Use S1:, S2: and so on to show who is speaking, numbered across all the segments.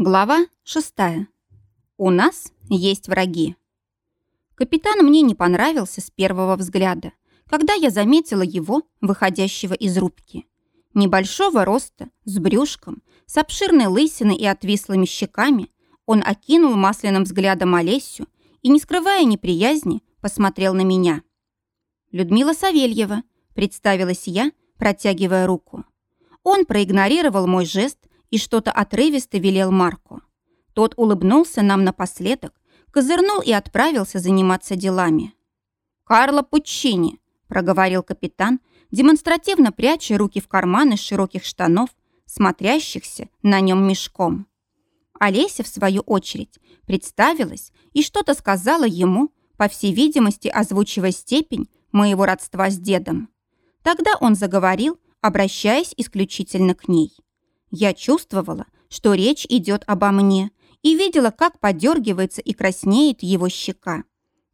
S1: Глава шестая. У нас есть враги. Капитан мне не понравился с первого взгляда, когда я заметила его, выходящего из рубки. Небольшого роста, с брюшком, с обширной лысиной и отвислыми щеками, он окинул масляным взглядом Олесю и, не скрывая неприязни, посмотрел на меня. «Людмила Савельева», — представилась я, протягивая руку. Он проигнорировал мой жест и что-то отрывисто велел Марку. Тот улыбнулся нам напоследок, козырнул и отправился заниматься делами. «Карло Пуччини», — проговорил капитан, демонстративно пряча руки в карманы широких штанов, смотрящихся на нем мешком. Олеся, в свою очередь, представилась и что-то сказала ему, по всей видимости, озвучивая степень моего родства с дедом. Тогда он заговорил, обращаясь исключительно к ней. Я чувствовала, что речь идет обо мне, и видела, как подергивается и краснеет его щека.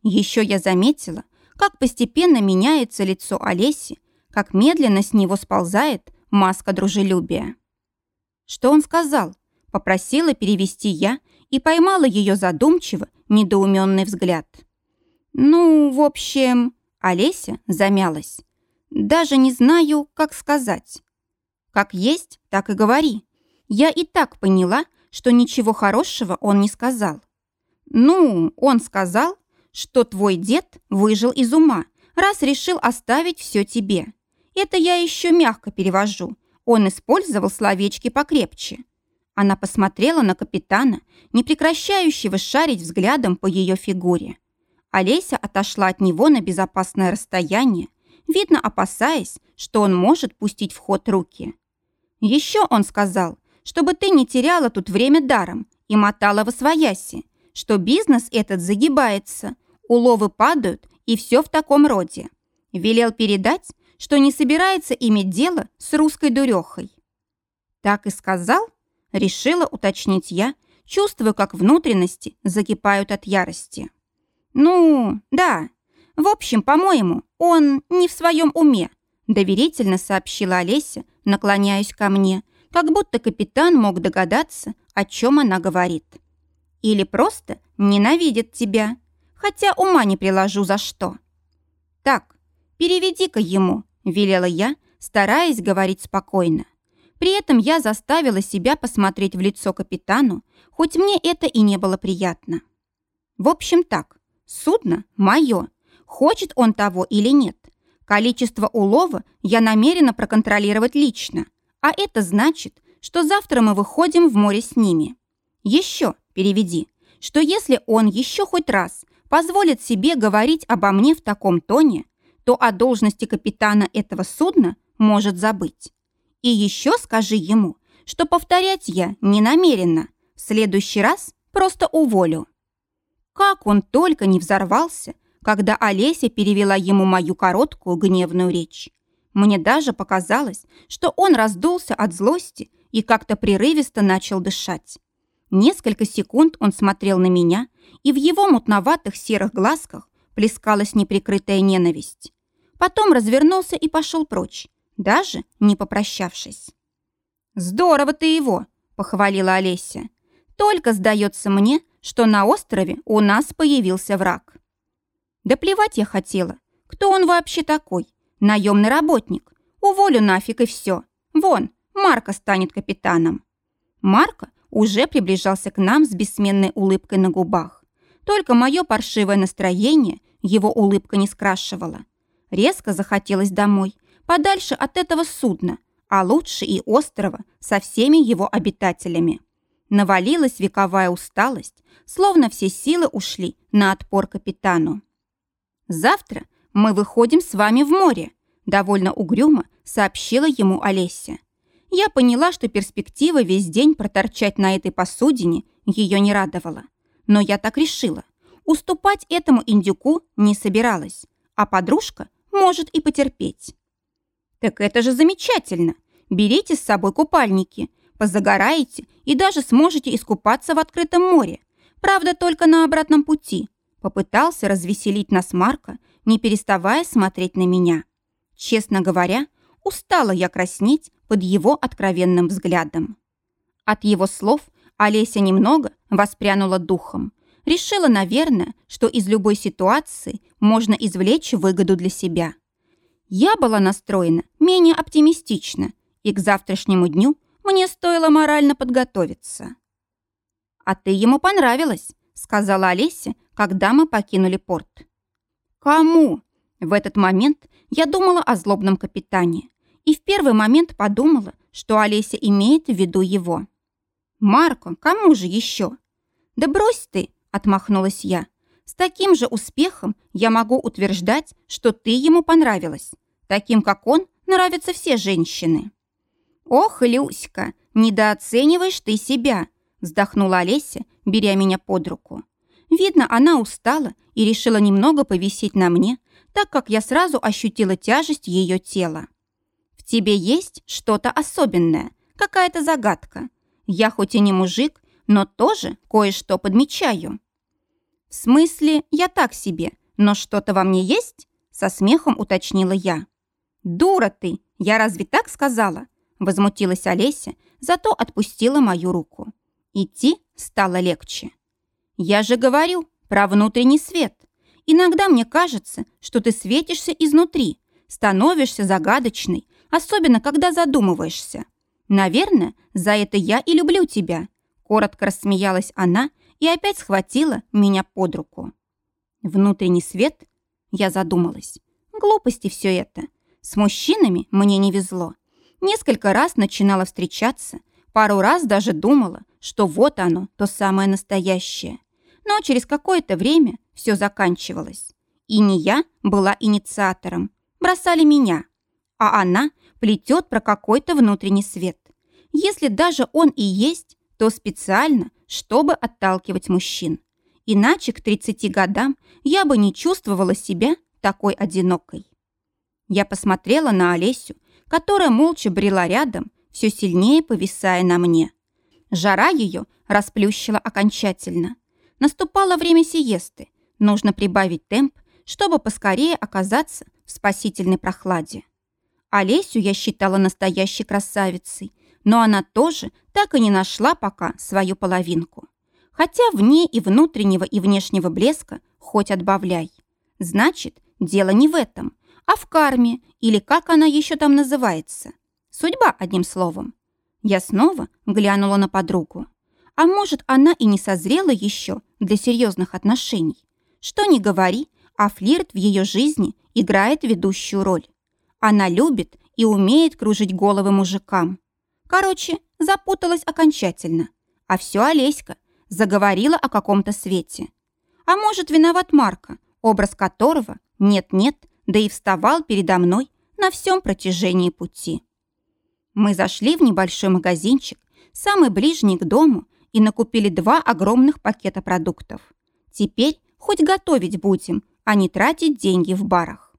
S1: Еще я заметила, как постепенно меняется лицо Олеси, как медленно с него сползает маска дружелюбия. Что он сказал? Попросила перевести я и поймала ее задумчиво, недоуменный взгляд. Ну, в общем, Олеся замялась. Даже не знаю, как сказать. Как есть, так и говори. Я и так поняла, что ничего хорошего он не сказал. Ну, он сказал, что твой дед выжил из ума, раз решил оставить все тебе. Это я еще мягко перевожу. Он использовал словечки покрепче. Она посмотрела на капитана, не прекращающего шарить взглядом по ее фигуре. Олеся отошла от него на безопасное расстояние, видно опасаясь, что он может пустить в ход руки. Еще он сказал, чтобы ты не теряла тут время даром и мотала во свояси, что бизнес этот загибается, уловы падают и все в таком роде. Велел передать, что не собирается иметь дело с русской дурехой. Так и сказал, решила уточнить я, чувствуя, как внутренности закипают от ярости. Ну, да. В общем, по-моему, он не в своем уме, доверительно сообщила Олеся, наклоняясь ко мне, как будто капитан мог догадаться, о чем она говорит. Или просто ненавидит тебя, хотя ума не приложу за что. Так, переведи-ка ему, велела я, стараясь говорить спокойно. При этом я заставила себя посмотреть в лицо капитану, хоть мне это и не было приятно. В общем так, судно мое, хочет он того или нет. Количество улова я намерена проконтролировать лично, а это значит, что завтра мы выходим в море с ними. Еще переведи, что если он еще хоть раз позволит себе говорить обо мне в таком тоне, то о должности капитана этого судна может забыть. И еще скажи ему, что повторять я не намерена. В следующий раз просто уволю. Как он только не взорвался, когда Олеся перевела ему мою короткую гневную речь. Мне даже показалось, что он раздулся от злости и как-то прерывисто начал дышать. Несколько секунд он смотрел на меня, и в его мутноватых серых глазках плескалась неприкрытая ненависть. Потом развернулся и пошел прочь, даже не попрощавшись. «Здорово ты его!» – похвалила Олеся. «Только сдается мне, что на острове у нас появился враг». Да плевать я хотела. Кто он вообще такой? Наемный работник. Уволю нафиг и все. Вон, Марка станет капитаном. Марка уже приближался к нам с бессменной улыбкой на губах. Только мое паршивое настроение его улыбка не скрашивала. Резко захотелось домой, подальше от этого судна, а лучше и острова со всеми его обитателями. Навалилась вековая усталость, словно все силы ушли на отпор капитану. «Завтра мы выходим с вами в море», довольно угрюмо сообщила ему Олеся. Я поняла, что перспектива весь день проторчать на этой посудине ее не радовала. Но я так решила. Уступать этому индюку не собиралась, а подружка может и потерпеть. «Так это же замечательно! Берите с собой купальники, позагораете и даже сможете искупаться в открытом море. Правда, только на обратном пути, Попытался развеселить нас Марка, не переставая смотреть на меня. Честно говоря, устала я краснеть под его откровенным взглядом. От его слов Олеся немного воспрянула духом. Решила, наверное, что из любой ситуации можно извлечь выгоду для себя. Я была настроена менее оптимистично, и к завтрашнему дню мне стоило морально подготовиться. «А ты ему понравилась», — сказала Олеся, когда мы покинули порт. «Кому?» В этот момент я думала о злобном капитане и в первый момент подумала, что Олеся имеет в виду его. «Марко, кому же еще?» «Да брось ты!» – отмахнулась я. «С таким же успехом я могу утверждать, что ты ему понравилась. Таким, как он, нравятся все женщины». «Ох, Люська, недооцениваешь ты себя!» – вздохнула Олеся, беря меня под руку. Видно, она устала и решила немного повисеть на мне, так как я сразу ощутила тяжесть ее тела. «В тебе есть что-то особенное, какая-то загадка. Я хоть и не мужик, но тоже кое-что подмечаю». «В смысле, я так себе, но что-то во мне есть?» Со смехом уточнила я. «Дура ты! Я разве так сказала?» Возмутилась Олеся, зато отпустила мою руку. Идти стало легче. «Я же говорю про внутренний свет. Иногда мне кажется, что ты светишься изнутри, становишься загадочной, особенно когда задумываешься. Наверное, за это я и люблю тебя. Коротко рассмеялась она и опять схватила меня под руку. Внутренний свет? Я задумалась. Глупости все это. С мужчинами мне не везло. Несколько раз начинала встречаться, пару раз даже думала, что вот оно, то самое настоящее. Но через какое-то время все заканчивалось. И не я была инициатором. Бросали меня. А она плетет про какой-то внутренний свет. Если даже он и есть, то специально, чтобы отталкивать мужчин. Иначе к 30 годам я бы не чувствовала себя такой одинокой. Я посмотрела на Олесю, которая молча брела рядом, все сильнее повисая на мне. Жара ее расплющила окончательно. Наступало время сиесты. Нужно прибавить темп, чтобы поскорее оказаться в спасительной прохладе. Олесю я считала настоящей красавицей, но она тоже так и не нашла пока свою половинку. Хотя вне и внутреннего, и внешнего блеска хоть отбавляй. Значит, дело не в этом, а в карме, или как она еще там называется. Судьба, одним словом. Я снова глянула на подругу. А может, она и не созрела еще для серьезных отношений. Что ни говори, а флирт в ее жизни играет ведущую роль. Она любит и умеет кружить головы мужикам. Короче, запуталась окончательно. А все Олеська заговорила о каком-то свете. А может, виноват Марка, образ которого нет-нет, да и вставал передо мной на всем протяжении пути. Мы зашли в небольшой магазинчик, самый ближний к дому, и накупили два огромных пакета продуктов. Теперь хоть готовить будем, а не тратить деньги в барах.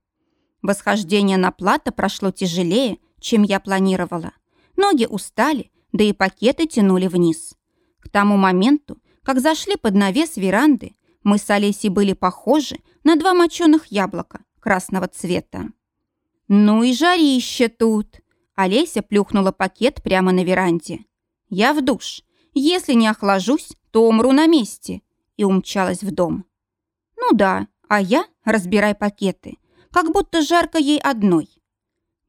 S1: Восхождение на плато прошло тяжелее, чем я планировала. Ноги устали, да и пакеты тянули вниз. К тому моменту, как зашли под навес веранды, мы с Олесей были похожи на два моченых яблока красного цвета. «Ну и жарище тут!» Олеся плюхнула пакет прямо на веранде. «Я в душ. Если не охлажусь, то умру на месте», и умчалась в дом. «Ну да, а я разбирай пакеты, как будто жарко ей одной».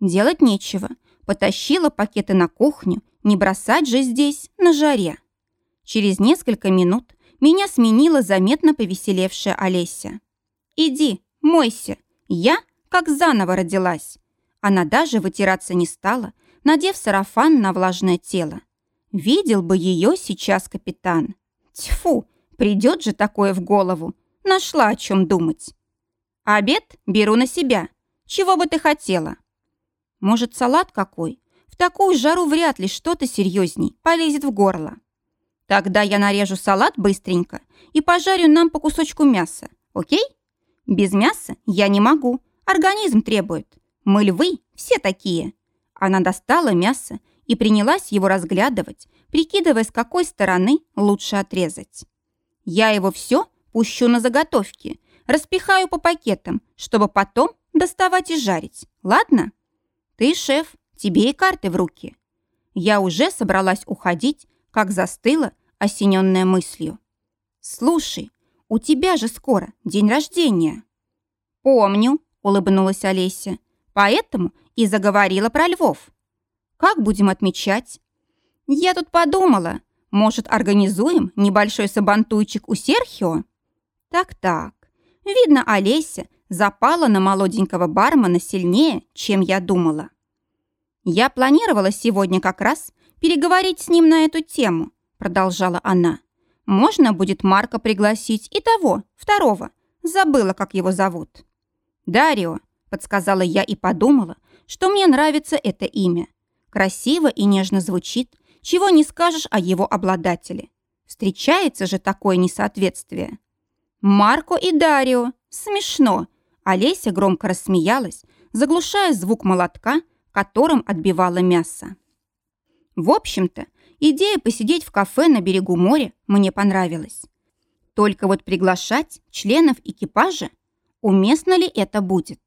S1: Делать нечего. Потащила пакеты на кухню, не бросать же здесь, на жаре. Через несколько минут меня сменила заметно повеселевшая Олеся. «Иди, мойся, я как заново родилась». Она даже вытираться не стала, надев сарафан на влажное тело. Видел бы ее сейчас капитан. Тьфу, придет же такое в голову. Нашла о чем думать. Обед беру на себя. Чего бы ты хотела? Может, салат какой? В такую жару вряд ли что-то серьезней полезет в горло. Тогда я нарежу салат быстренько и пожарю нам по кусочку мяса, окей? Без мяса я не могу, организм требует. Мы львы, все такие. Она достала мясо и принялась его разглядывать, прикидывая, с какой стороны лучше отрезать. Я его все пущу на заготовки, распихаю по пакетам, чтобы потом доставать и жарить. Ладно? Ты шеф, тебе и карты в руки. Я уже собралась уходить, как застыла осененная мыслью. «Слушай, у тебя же скоро день рождения». «Помню», — улыбнулась Олеся. «Поэтому и заговорила про львов. Как будем отмечать?» «Я тут подумала, может, организуем небольшой сабантуйчик у Серхио?» «Так-так, видно, Олеся запала на молоденького бармена сильнее, чем я думала. Я планировала сегодня как раз переговорить с ним на эту тему, продолжала она. Можно будет Марка пригласить и того, второго. Забыла, как его зовут. Дарио, подсказала я и подумала, что мне нравится это имя. Красиво и нежно звучит, чего не скажешь о его обладателе. Встречается же такое несоответствие. Марко и Дарио. Смешно. Олеся громко рассмеялась, заглушая звук молотка, которым отбивала мясо. В общем-то, идея посидеть в кафе на берегу моря мне понравилась. Только вот приглашать членов экипажа, уместно ли это будет?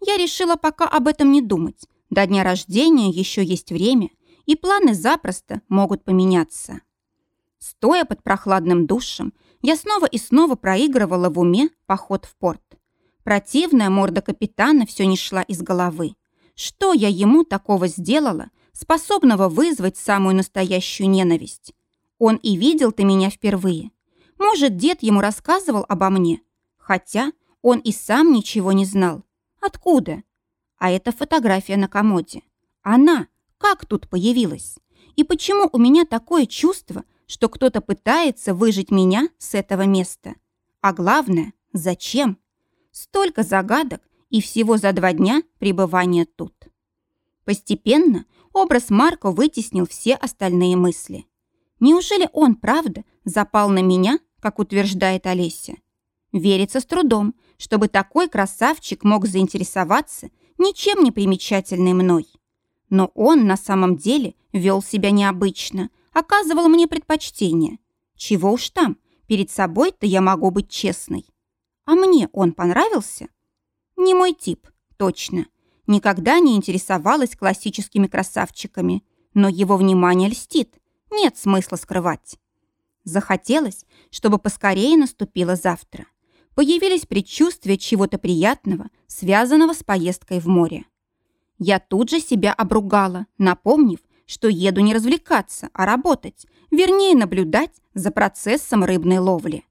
S1: Я решила пока об этом не думать. До дня рождения еще есть время, и планы запросто могут поменяться. Стоя под прохладным душем, я снова и снова проигрывала в уме поход в порт. Противная морда капитана все не шла из головы. Что я ему такого сделала, способного вызвать самую настоящую ненависть? Он и видел-то меня впервые. Может, дед ему рассказывал обо мне? Хотя он и сам ничего не знал. Откуда? А это фотография на комоде. Она как тут появилась? И почему у меня такое чувство, что кто-то пытается выжить меня с этого места? А главное, зачем? Столько загадок и всего за два дня пребывания тут. Постепенно образ Марка вытеснил все остальные мысли. Неужели он, правда, запал на меня, как утверждает Олеся? Верится с трудом, чтобы такой красавчик мог заинтересоваться ничем не примечательной мной. Но он на самом деле вел себя необычно, оказывал мне предпочтение. Чего уж там, перед собой-то я могу быть честной. А мне он понравился? Не мой тип, точно. Никогда не интересовалась классическими красавчиками, но его внимание льстит. Нет смысла скрывать. Захотелось, чтобы поскорее наступило завтра. Появились предчувствия чего-то приятного, связанного с поездкой в море. Я тут же себя обругала, напомнив, что еду не развлекаться, а работать, вернее, наблюдать за процессом рыбной ловли.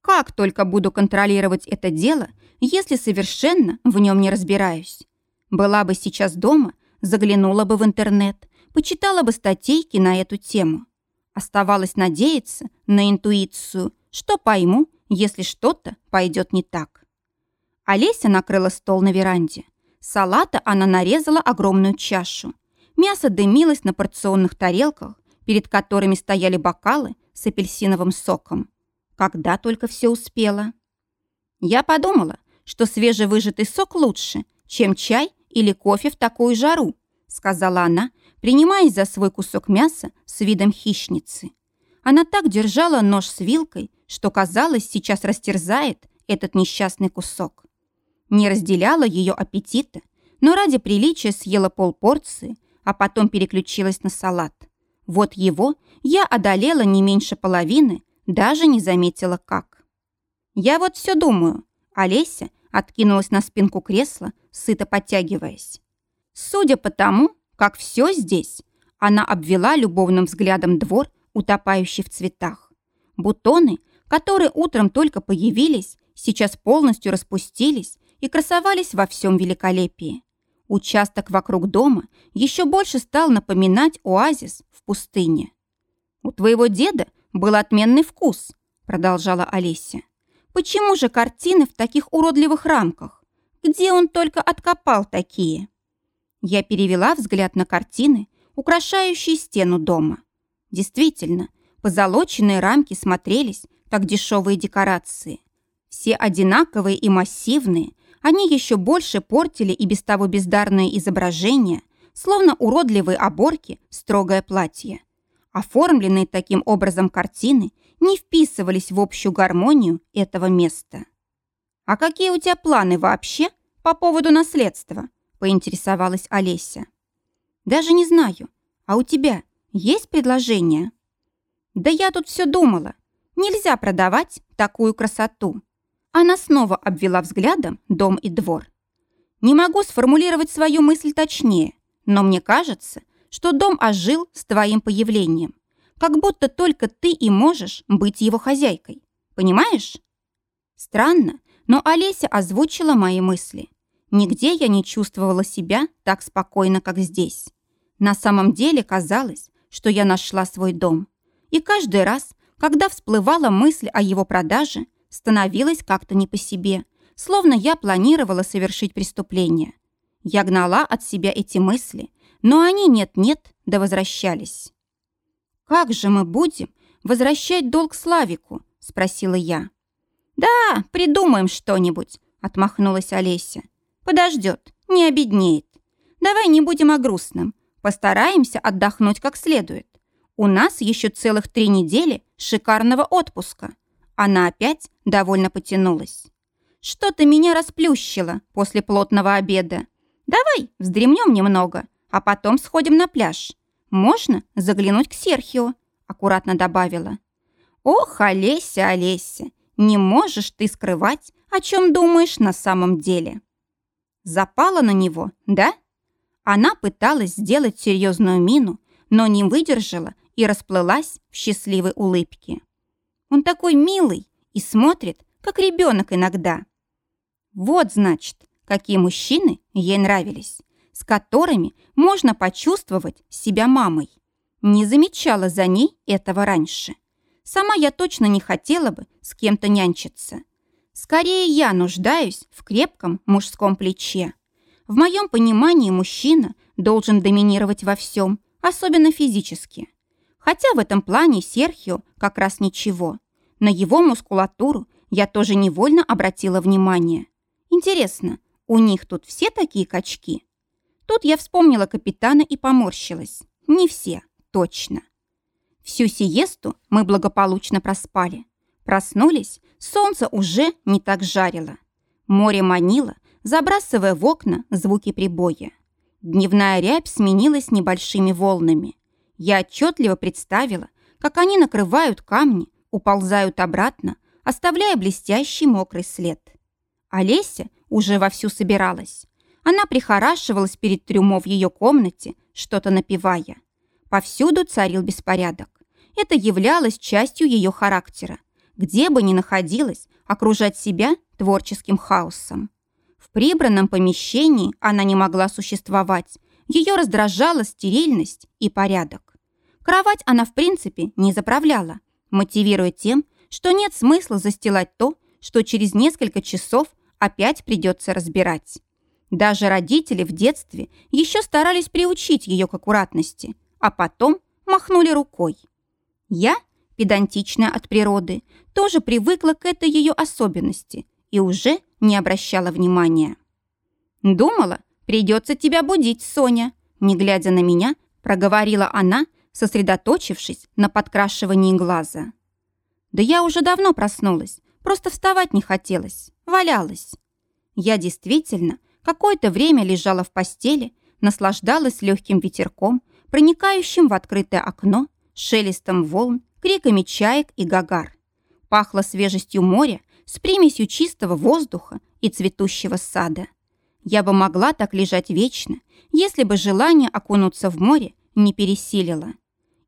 S1: Как только буду контролировать это дело, если совершенно в нем не разбираюсь? Была бы сейчас дома, заглянула бы в интернет, почитала бы статейки на эту тему. Оставалось надеяться на интуицию, что пойму, если что-то пойдет не так. Олеся накрыла стол на веранде. Салата она нарезала огромную чашу. Мясо дымилось на порционных тарелках, перед которыми стояли бокалы с апельсиновым соком. Когда только все успела. Я подумала, что свежевыжатый сок лучше, чем чай или кофе в такую жару, сказала она, принимаясь за свой кусок мяса с видом хищницы. Она так держала нож с вилкой, что, казалось, сейчас растерзает этот несчастный кусок. Не разделяла ее аппетита, но ради приличия съела полпорции, а потом переключилась на салат. Вот его я одолела не меньше половины, даже не заметила, как. Я вот все думаю. Олеся откинулась на спинку кресла, сыто подтягиваясь. Судя по тому, как все здесь, она обвела любовным взглядом двор, утопающий в цветах. Бутоны, которые утром только появились, сейчас полностью распустились и красовались во всем великолепии. Участок вокруг дома еще больше стал напоминать оазис в пустыне. У твоего деда был отменный вкус», — продолжала Олеся. «Почему же картины в таких уродливых рамках? Где он только откопал такие?» Я перевела взгляд на картины, украшающие стену дома. Действительно, позолоченные рамки смотрелись, как дешевые декорации. Все одинаковые и массивные, они еще больше портили и без того бездарное изображение, словно уродливые оборки, строгое платье. Оформленные таким образом картины не вписывались в общую гармонию этого места. «А какие у тебя планы вообще по поводу наследства?» – поинтересовалась Олеся. «Даже не знаю. А у тебя есть предложение?» Да я тут все думала. Нельзя продавать такую красоту. Она снова обвела взглядом дом и двор. Не могу сформулировать свою мысль точнее, но мне кажется, что дом ожил с твоим появлением. Как будто только ты и можешь быть его хозяйкой. Понимаешь? Странно, но Олеся озвучила мои мысли. Нигде я не чувствовала себя так спокойно, как здесь. На самом деле казалось, что я нашла свой дом. И каждый раз, когда всплывала мысль о его продаже, становилось как-то не по себе, словно я планировала совершить преступление. Я гнала от себя эти мысли, но они нет-нет да возвращались. «Как же мы будем возвращать долг Славику?» – спросила я. «Да, придумаем что-нибудь», – отмахнулась Олеся. «Подождет, не обеднеет. Давай не будем о грустном. Постараемся отдохнуть как следует. У нас еще целых три недели шикарного отпуска. Она опять довольно потянулась. Что-то меня расплющило после плотного обеда. Давай вздремнем немного, а потом сходим на пляж. Можно заглянуть к Серхио, аккуратно добавила. Ох, Олеся, Олеся, не можешь ты скрывать, о чем думаешь на самом деле. Запала на него, да? Она пыталась сделать серьезную мину, но не выдержала и расплылась в счастливой улыбке. Он такой милый и смотрит, как ребенок иногда. Вот, значит, какие мужчины ей нравились, с которыми можно почувствовать себя мамой. Не замечала за ней этого раньше. Сама я точно не хотела бы с кем-то нянчиться. Скорее я нуждаюсь в крепком мужском плече. В моем понимании мужчина должен доминировать во всем, особенно физически. Хотя в этом плане Серхио как раз ничего. На его мускулатуру я тоже невольно обратила внимание. Интересно, у них тут все такие качки? Тут я вспомнила капитана и поморщилась. Не все, точно. Всю сиесту мы благополучно проспали. Проснулись, солнце уже не так жарило. Море манило, забрасывая в окна звуки прибоя. Дневная рябь сменилась небольшими волнами. Я отчетливо представила, как они накрывают камни, уползают обратно, оставляя блестящий мокрый след. Олеся уже вовсю собиралась. Она прихорашивалась перед трюмо в ее комнате, что-то напевая. Повсюду царил беспорядок. Это являлось частью ее характера. Где бы ни находилась, окружать себя творческим хаосом. В прибранном помещении она не могла существовать. Ее раздражала стерильность и порядок. Кровать она, в принципе, не заправляла, мотивируя тем, что нет смысла застилать то, что через несколько часов опять придется разбирать. Даже родители в детстве еще старались приучить ее к аккуратности, а потом махнули рукой. Я, педантичная от природы, тоже привыкла к этой ее особенности и уже не обращала внимания. «Думала, придется тебя будить, Соня», не глядя на меня, проговорила она, сосредоточившись на подкрашивании глаза. Да я уже давно проснулась, просто вставать не хотелось, валялась. Я действительно какое-то время лежала в постели, наслаждалась легким ветерком, проникающим в открытое окно, шелестом волн, криками чаек и гагар. Пахло свежестью моря с примесью чистого воздуха и цветущего сада. Я бы могла так лежать вечно, если бы желание окунуться в море не пересилило.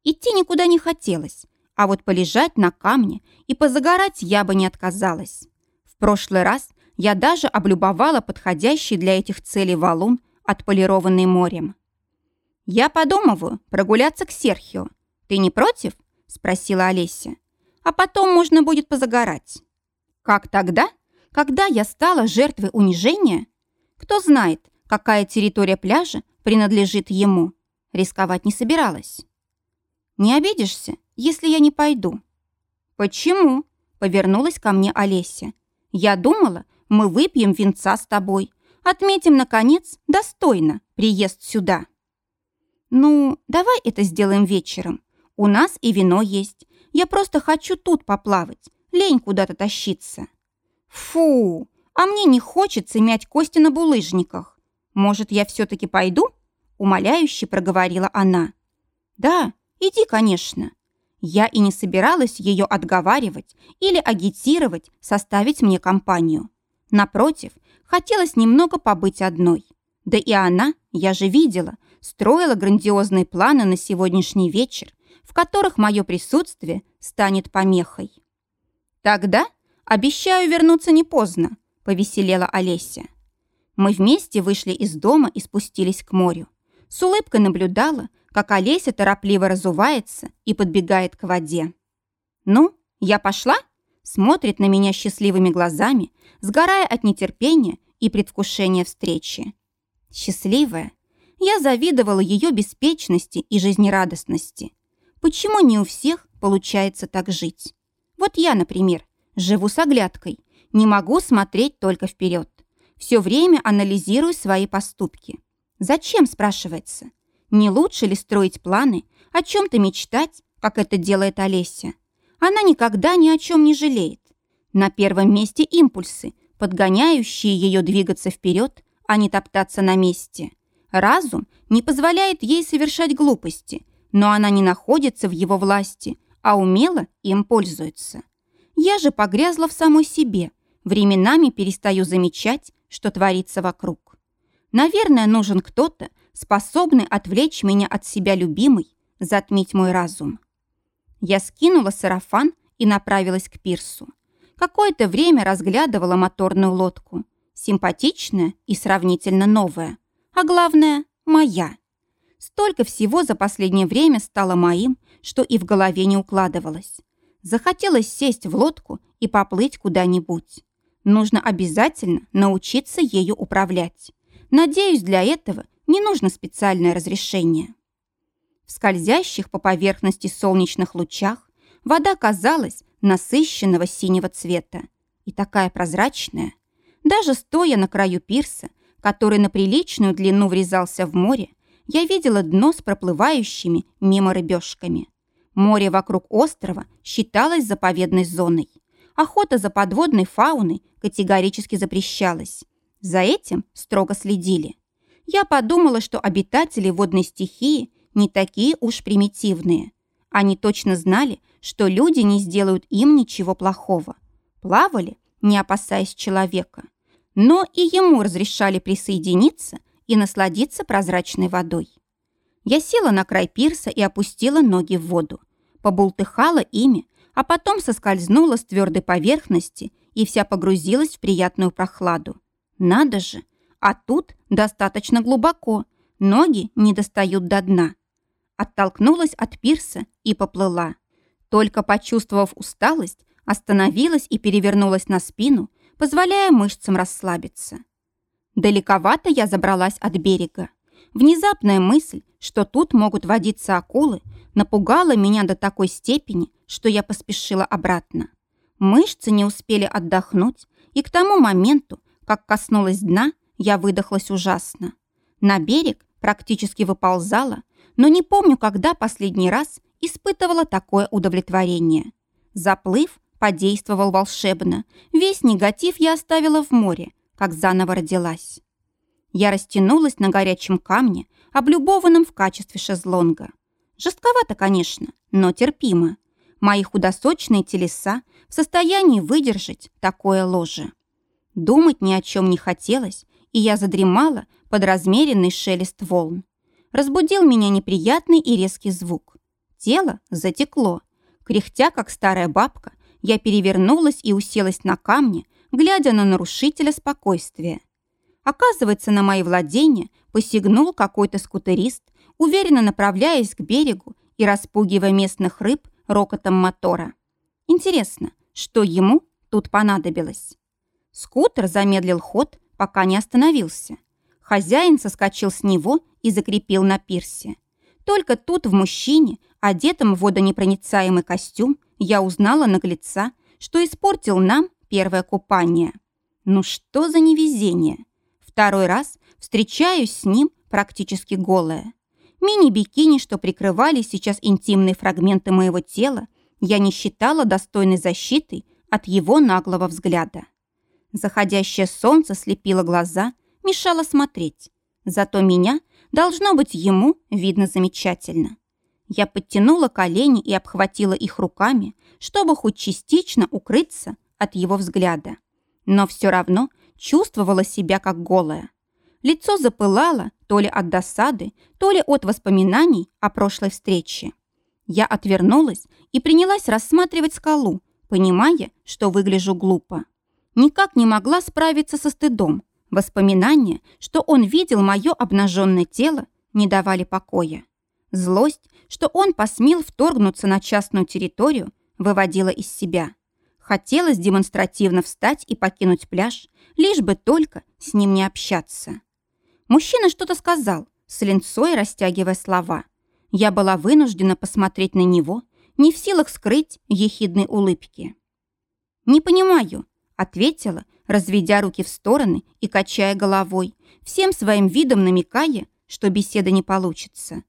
S1: Идти никуда не хотелось, а вот полежать на камне и позагорать я бы не отказалась. В прошлый раз я даже облюбовала подходящий для этих целей валун, отполированный морем. «Я подумываю прогуляться к Серхио. Ты не против?» – спросила Олеся. «А потом можно будет позагорать». «Как тогда? Когда я стала жертвой унижения? Кто знает, какая территория пляжа принадлежит ему?» Рисковать не собиралась. Не обидишься, если я не пойду?» «Почему?» — повернулась ко мне Олеся. «Я думала, мы выпьем винца с тобой, отметим, наконец, достойно приезд сюда». «Ну, давай это сделаем вечером. У нас и вино есть. Я просто хочу тут поплавать, лень куда-то тащиться». «Фу, а мне не хочется мять кости на булыжниках. Может, я все-таки пойду?» Умоляюще проговорила она. «Да, «Иди, конечно». Я и не собиралась ее отговаривать или агитировать составить мне компанию. Напротив, хотелось немного побыть одной. Да и она, я же видела, строила грандиозные планы на сегодняшний вечер, в которых мое присутствие станет помехой. «Тогда обещаю вернуться не поздно», — повеселела Олеся. Мы вместе вышли из дома и спустились к морю. С улыбкой наблюдала, как Олеся торопливо разувается и подбегает к воде. «Ну, я пошла?» Смотрит на меня счастливыми глазами, сгорая от нетерпения и предвкушения встречи. Счастливая. Я завидовала ее беспечности и жизнерадостности. Почему не у всех получается так жить? Вот я, например, живу с оглядкой, не могу смотреть только вперед. Все время анализирую свои поступки. Зачем, спрашивается? Не лучше ли строить планы, о чем-то мечтать, как это делает Олеся? Она никогда ни о чем не жалеет. На первом месте импульсы, подгоняющие ее двигаться вперед, а не топтаться на месте. Разум не позволяет ей совершать глупости, но она не находится в его власти, а умело им пользуется. Я же погрязла в самой себе, временами перестаю замечать, что творится вокруг. Наверное, нужен кто-то, способный отвлечь меня от себя любимой, затмить мой разум. Я скинула сарафан и направилась к пирсу. Какое-то время разглядывала моторную лодку. Симпатичная и сравнительно новая. А главное, моя. Столько всего за последнее время стало моим, что и в голове не укладывалось. Захотелось сесть в лодку и поплыть куда-нибудь. Нужно обязательно научиться ею управлять. Надеюсь, для этого не нужно специальное разрешение. В скользящих по поверхности солнечных лучах вода казалась насыщенного синего цвета и такая прозрачная. Даже стоя на краю пирса, который на приличную длину врезался в море, я видела дно с проплывающими мимо рыбешками. Море вокруг острова считалось заповедной зоной. Охота за подводной фауной категорически запрещалась. За этим строго следили. Я подумала, что обитатели водной стихии не такие уж примитивные. Они точно знали, что люди не сделают им ничего плохого. Плавали, не опасаясь человека. Но и ему разрешали присоединиться и насладиться прозрачной водой. Я села на край пирса и опустила ноги в воду. Побултыхала ими, а потом соскользнула с твердой поверхности и вся погрузилась в приятную прохладу. Надо же! А тут достаточно глубоко, ноги не достают до дна. Оттолкнулась от пирса и поплыла. Только почувствовав усталость, остановилась и перевернулась на спину, позволяя мышцам расслабиться. Далековато я забралась от берега. Внезапная мысль, что тут могут водиться акулы, напугала меня до такой степени, что я поспешила обратно. Мышцы не успели отдохнуть, и к тому моменту, как коснулась дна, я выдохлась ужасно. На берег практически выползала, но не помню, когда последний раз испытывала такое удовлетворение. Заплыв подействовал волшебно. Весь негатив я оставила в море, как заново родилась. Я растянулась на горячем камне, облюбованном в качестве шезлонга. Жестковато, конечно, но терпимо. Мои худосочные телеса в состоянии выдержать такое ложе. Думать ни о чем не хотелось, и я задремала под размеренный шелест волн. Разбудил меня неприятный и резкий звук. Тело затекло. Кряхтя, как старая бабка, я перевернулась и уселась на камне, глядя на нарушителя спокойствия. Оказывается, на мои владения посягнул какой-то скутерист, уверенно направляясь к берегу и распугивая местных рыб рокотом мотора. Интересно, что ему тут понадобилось? Скутер замедлил ход, пока не остановился. Хозяин соскочил с него и закрепил на пирсе. Только тут в мужчине, одетом в водонепроницаемый костюм, я узнала наглеца, что испортил нам первое купание. Ну что за невезение? Второй раз встречаюсь с ним практически голая. Мини-бикини, что прикрывали сейчас интимные фрагменты моего тела, я не считала достойной защитой от его наглого взгляда. Заходящее солнце слепило глаза, мешало смотреть. Зато меня, должно быть, ему видно замечательно. Я подтянула колени и обхватила их руками, чтобы хоть частично укрыться от его взгляда. Но все равно чувствовала себя как голая. Лицо запылало то ли от досады, то ли от воспоминаний о прошлой встрече. Я отвернулась и принялась рассматривать скалу, понимая, что выгляжу глупо. Никак не могла справиться со стыдом. Воспоминания, что он видел мое обнаженное тело, не давали покоя. Злость, что он посмел вторгнуться на частную территорию, выводила из себя. Хотелось демонстративно встать и покинуть пляж, лишь бы только с ним не общаться. Мужчина что-то сказал, с линцой растягивая слова. Я была вынуждена посмотреть на него, не в силах скрыть ехидной улыбки. «Не понимаю», — ответила, разведя руки в стороны и качая головой, всем своим видом намекая, что беседа не получится.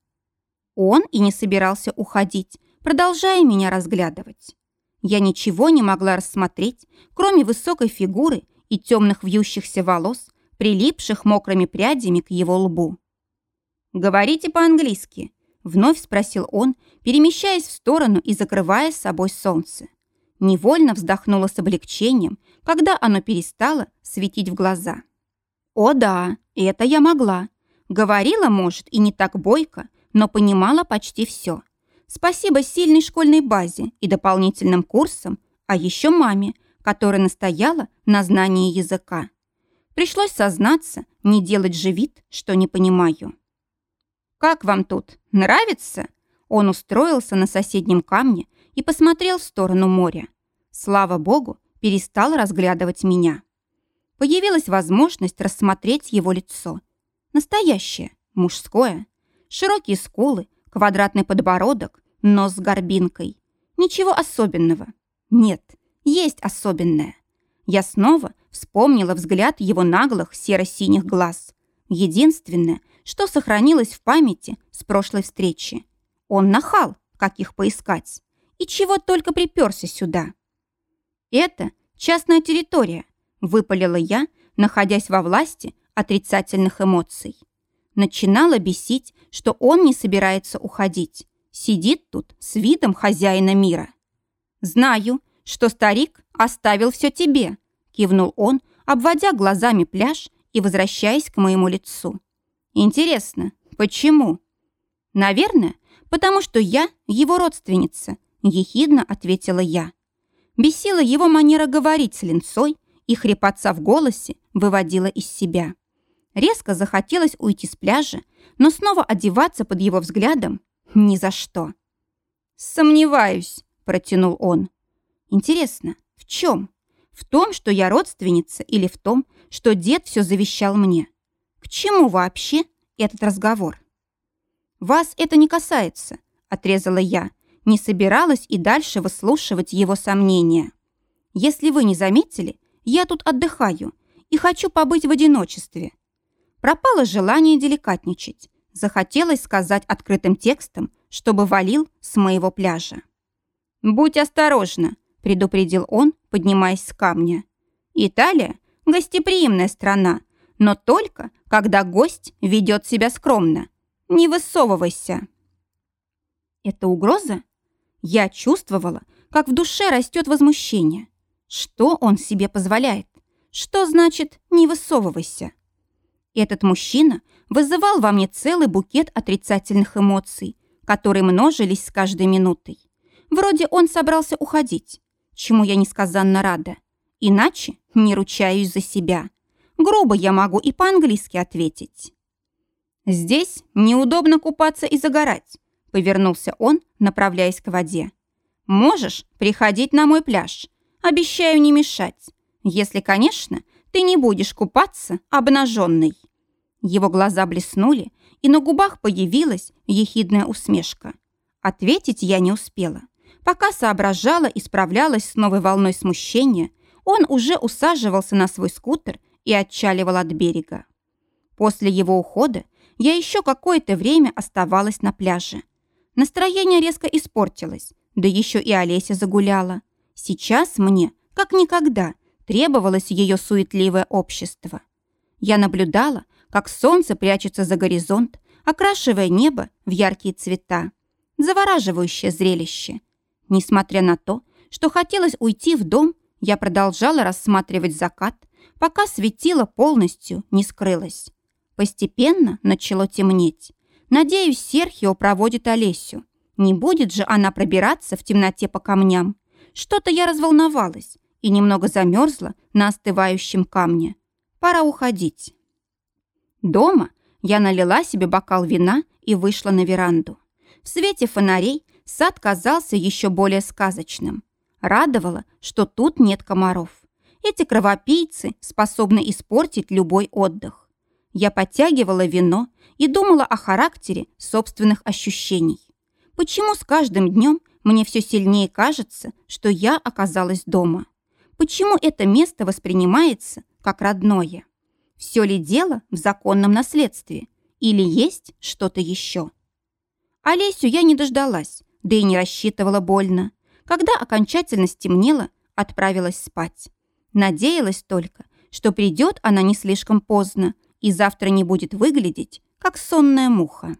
S1: Он и не собирался уходить, продолжая меня разглядывать. Я ничего не могла рассмотреть, кроме высокой фигуры и темных вьющихся волос, прилипших мокрыми прядями к его лбу. «Говорите по-английски», — вновь спросил он, перемещаясь в сторону и закрывая с собой солнце. Невольно вздохнула с облегчением, когда оно перестало светить в глаза. «О да, это я могла. Говорила, может, и не так бойко, но понимала почти все. Спасибо сильной школьной базе и дополнительным курсам, а еще маме, которая настояла на знании языка. Пришлось сознаться, не делать же вид, что не понимаю. «Как вам тут? Нравится?» Он устроился на соседнем камне и посмотрел в сторону моря. Слава богу, перестал разглядывать меня. Появилась возможность рассмотреть его лицо. Настоящее, мужское. Широкие скулы, квадратный подбородок, нос с горбинкой. Ничего особенного. Нет, есть особенное. Я снова вспомнила взгляд его наглых серо-синих глаз. Единственное, что сохранилось в памяти с прошлой встречи. Он нахал, как их поискать. И чего только приперся сюда. Это частная территория, выпалила я, находясь во власти отрицательных эмоций. Начинало бесить, что он не собирается уходить. Сидит тут с видом хозяина мира. «Знаю, что старик оставил все тебе», кивнул он, обводя глазами пляж и возвращаясь к моему лицу. «Интересно, почему?» «Наверное, потому что я его родственница», ехидно ответила я. Бесила его манера говорить с линцой, и хрипотца в голосе выводила из себя. Резко захотелось уйти с пляжа, но снова одеваться под его взглядом ни за что. «Сомневаюсь», — протянул он. «Интересно, в чем? В том, что я родственница, или в том, что дед все завещал мне? К чему вообще этот разговор?» «Вас это не касается», — отрезала я, не собиралась и дальше выслушивать его сомнения. «Если вы не заметили, я тут отдыхаю и хочу побыть в одиночестве. Пропало желание деликатничать. Захотелось сказать открытым текстом, чтобы валил с моего пляжа. «Будь осторожна», — предупредил он, поднимаясь с камня. «Италия — гостеприимная страна, но только, когда гость ведет себя скромно. Не высовывайся». Это угроза? Я чувствовала, как в душе растет возмущение. Что он себе позволяет? Что значит «не высовывайся»? Этот мужчина вызывал во мне целый букет отрицательных эмоций, которые множились с каждой минутой. Вроде он собрался уходить, чему я несказанно рада. Иначе не ручаюсь за себя. Грубо я могу и по-английски ответить. «Здесь неудобно купаться и загорать», — повернулся он, направляясь к воде. «Можешь приходить на мой пляж. Обещаю не мешать. Если, конечно, ты не будешь купаться обнаженной». Его глаза блеснули, и на губах появилась ехидная усмешка. Ответить я не успела. Пока соображала и справлялась с новой волной смущения, он уже усаживался на свой скутер и отчаливал от берега. После его ухода я еще какое-то время оставалась на пляже. Настроение резко испортилось, да еще и Олеся загуляла. Сейчас мне, как никогда, требовалось ее суетливое общество. Я наблюдала, как солнце прячется за горизонт, окрашивая небо в яркие цвета. Завораживающее зрелище. Несмотря на то, что хотелось уйти в дом, я продолжала рассматривать закат, пока светило полностью не скрылось. Постепенно начало темнеть. Надеюсь, Серхио проводит Олесю. Не будет же она пробираться в темноте по камням. Что-то я разволновалась и немного замерзла на остывающем камне. Пора уходить. Дома я налила себе бокал вина и вышла на веранду. В свете фонарей сад казался еще более сказочным. Радовало, что тут нет комаров. Эти кровопийцы способны испортить любой отдых. Я подтягивала вино и думала о характере собственных ощущений. Почему с каждым днем мне все сильнее кажется, что я оказалась дома? Почему это место воспринимается как родное? Все ли дело в законном наследстве? Или есть что-то еще? Олесю я не дождалась, да и не рассчитывала больно. Когда окончательно стемнело, отправилась спать. Надеялась только, что придет она не слишком поздно и завтра не будет выглядеть, как сонная муха.